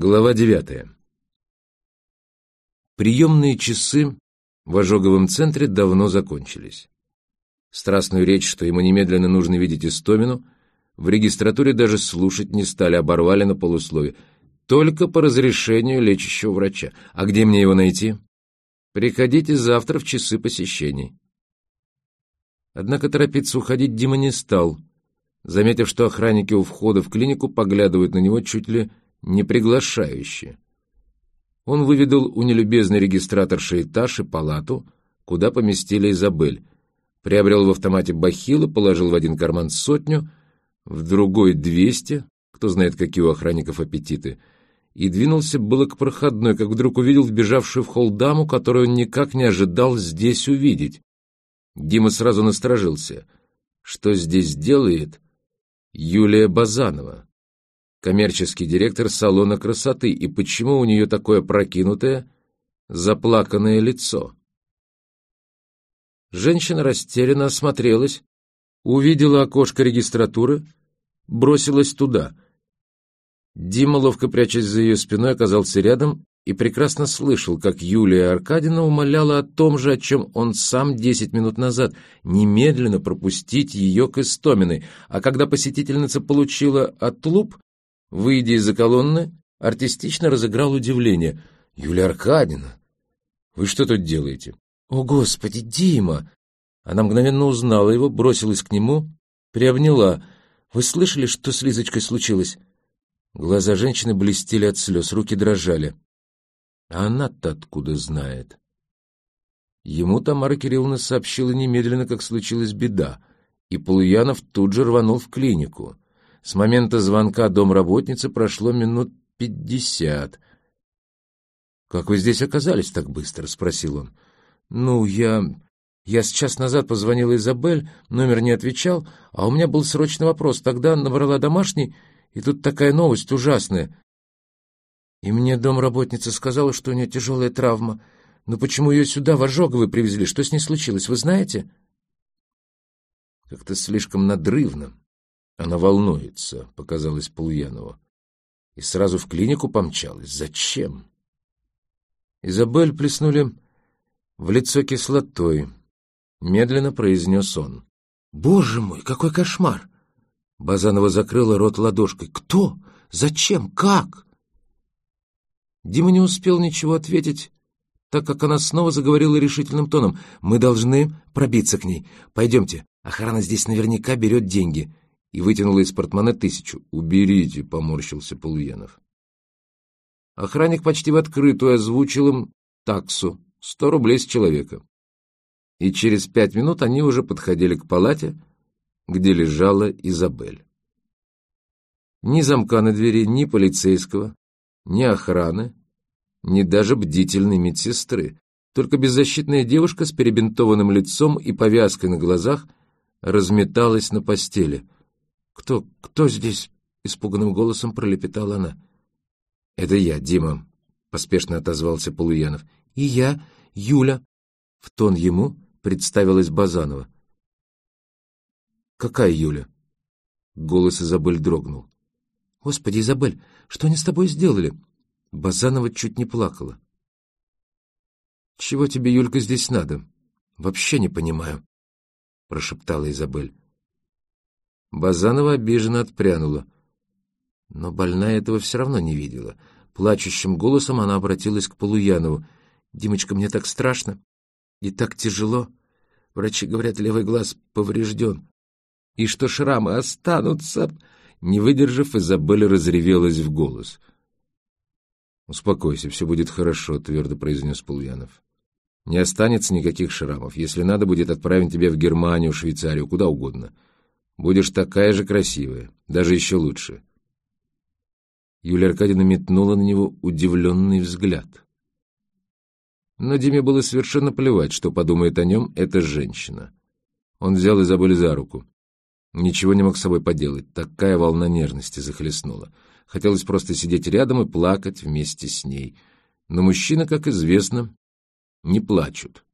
Глава девятая. Приемные часы в ожоговом центре давно закончились. Страстную речь, что ему немедленно нужно видеть Истомину, в регистратуре даже слушать не стали, оборвали на полуслове. Только по разрешению лечащего врача. А где мне его найти? Приходите завтра в часы посещений. Однако торопиться уходить Дима не стал, заметив, что охранники у входа в клинику поглядывают на него чуть ли не приглашающе. Он выведал у нелюбезной регистраторши этаж и палату, куда поместили Изабель, приобрел в автомате бахилы, положил в один карман сотню, в другой — двести, кто знает, какие у охранников аппетиты, и двинулся было к проходной, как вдруг увидел вбежавшую в холл даму, которую он никак не ожидал здесь увидеть. Дима сразу насторожился. Что здесь делает Юлия Базанова? Коммерческий директор салона красоты, и почему у нее такое прокинутое, заплаканное лицо. Женщина растерянно осмотрелась, увидела окошко регистратуры, бросилась туда. Дима, ловко прячась за ее спиной, оказался рядом и прекрасно слышал, как Юлия Аркадьевна умоляла о том же, о чем он сам десять минут назад, немедленно пропустить ее к Истоминой, а когда посетительница получила отлуп, Выйдя из-за колонны, артистично разыграл удивление. «Юлия Аркадьевна, вы что тут делаете?» «О, Господи, Дима!» Она мгновенно узнала его, бросилась к нему, приобняла. «Вы слышали, что с Лизочкой случилось?» Глаза женщины блестели от слез, руки дрожали. А она-то откуда знает? Ему Тамара Кирилловна сообщила немедленно, как случилась беда, и Полуянов тут же рванул в клинику. С момента звонка домработницы прошло минут пятьдесят. «Как вы здесь оказались так быстро?» — спросил он. «Ну, я... Я с час назад позвонила Изабель, номер не отвечал, а у меня был срочный вопрос. Тогда набрала домашний, и тут такая новость ужасная. И мне домработница сказала, что у нее тяжелая травма. Но почему ее сюда, в Ожоговы, привезли? Что с ней случилось, вы знаете?» Как-то слишком надрывно, она волнуется, показалось Полуянову. И сразу в клинику помчалась. Зачем? Изабель плеснули в лицо кислотой. Медленно произнес он. «Боже мой, какой кошмар!» Базанова закрыла рот ладошкой. «Кто? Зачем? Как?» Дима не успел ничего ответить, так как она снова заговорила решительным тоном. «Мы должны пробиться к ней. Пойдемте. Охрана здесь наверняка берет деньги и вытянула из портмоне тысячу. «Уберите», — поморщился Полуянов. Охранник почти в открытую озвучил им таксу — сто рублей с человека. И через пять минут они уже подходили к палате, где лежала Изабель. Ни замка на двери, ни полицейского, ни охраны, ни даже бдительной медсестры. Только беззащитная девушка с перебинтованным лицом и повязкой на глазах разметалась на постели — «Кто, кто здесь?» — испуганным голосом пролепетала она. «Это я, Дима», — поспешно отозвался Полуянов. «И я, Юля», — в тон ему представилась Базанова. «Какая Юля?» Голос Изабель дрогнул. «Господи, Изабель, что они с тобой сделали?» Базанова чуть не плакала. «Чего тебе, Юлька, здесь надо? Вообще не понимаю», — прошептала Изабель. Базанова обиженно отпрянула. Но больная этого все равно не видела. Плачущим голосом она обратилась к Полуянову. «Димочка, мне так страшно и так тяжело. Врачи говорят, левый глаз поврежден. И что шрамы останутся...» Не выдержав, Изабель разревелась в голос. «Успокойся, все будет хорошо», — твердо произнес Полуянов. «Не останется никаких шрамов. Если надо, будет отправить тебя в Германию, Швейцарию, куда угодно. Будешь такая же красивая, даже еще лучше. Юлия Аркадьевна метнула на него удивленный взгляд. Но Диме было совершенно плевать, что подумает о нем эта женщина. Он взял Изабель за руку. Ничего не мог с собой поделать, такая волна нежности захлестнула. Хотелось просто сидеть рядом и плакать вместе с ней. Но мужчины, как известно, не плачут.